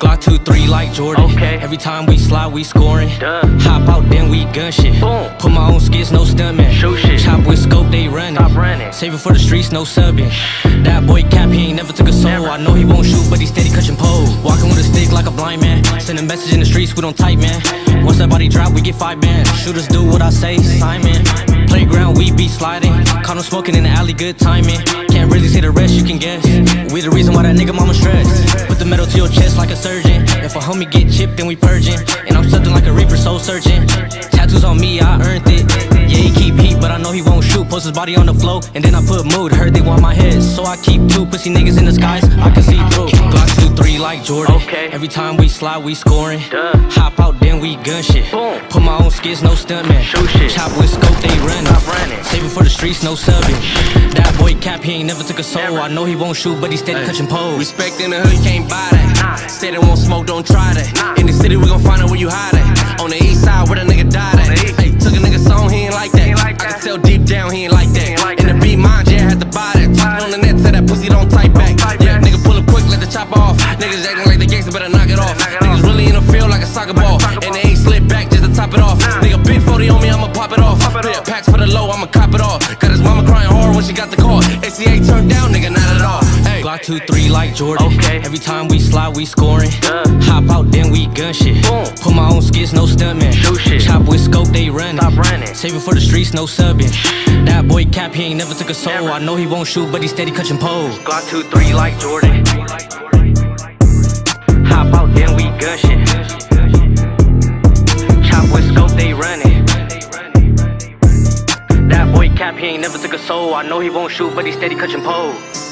Glock 2 3 like Jordan. Okay. Every time we slide, we scoring. Duh. Hop out, then we gun shit. Boom. Put my own skits, no stuntman. Shoot shit. Chop with scope, they running. Stop running. Save it for the streets, no subbing. That boy cap, he ain't never took a soul. Never. I know he won't shoot, but he steady catching pole. Walking with a stick like a blind man. Sending message in the streets, we don't type, man. Once that body drop, we get five bands. Shooters do what I say, Simon. Playground, we be sliding. Caught him smoking in the alley, good timing. Can't really say the rest, you can guess. We the reason why that nigga mama stressed. Surgeon. If a homie get chipped, then we purging. And I'm something like a reaper, soul searching. Tattoos on me, I earned it. Yeah, he keep heat, but I know he won't shoot. Post his body on the floor, and then I put mood. Heard they want my head, so I keep two pussy niggas in the skies. I can see through. Glock 2 3 like Jordan. Okay. Every time we slide, we scoring. Duh. Hop out, then we gun shit. Boom. Put my own skits, no stuntman. Shoot shit. Chop with scope, they running. Stop running. It for the streets, no subbing. That boy cap, he ain't never took a soul. I know he won't shoot, but he steady catching poles. Respect in the hood, you can't buy that. Nah. Say they won't smoke, don't try that. Nah. In the city, we gon' find out where you hide at. On the east side, where the nigga died at. Hey, took a nigga song, he ain't like that. ain't like I can tell deep down, he ain't like that. ain't like In the that. beat, mind, yeah, had to buy that. Talking on the net, tell that pussy don't type back. type Yeah, back. nigga pull up quick, let the chopper off. Niggas acting like they gangster, better knock it off. knock it Niggas off. really in the field like a soccer ball. soccer And ball. they ain't slid back just to top it off. Nah. Nigga, big 40 on me, I'ma pop it off. Pop it yeah, off. packs the I'ma cop it off. Got his mama crying hard when she got the call. ACA turned down, nigga, not at all. Hey. Glock 2 3 like Jordan. Okay. Every time we slide, we scoring. Duh. Hop out, then we gun shit. Boom. Put my own skits, no stuntman. Shoot shit. Chop with scope, they running. Stop running. Save it for the streets, no subbing. That boy cap, he ain't never took a soul. Never. I know he won't shoot, but he steady catching poles. Glock 2 3 like Jordan. Hop out, then we gun shit. He ain't never took a soul. I know he won't shoot, but he steady catching poles.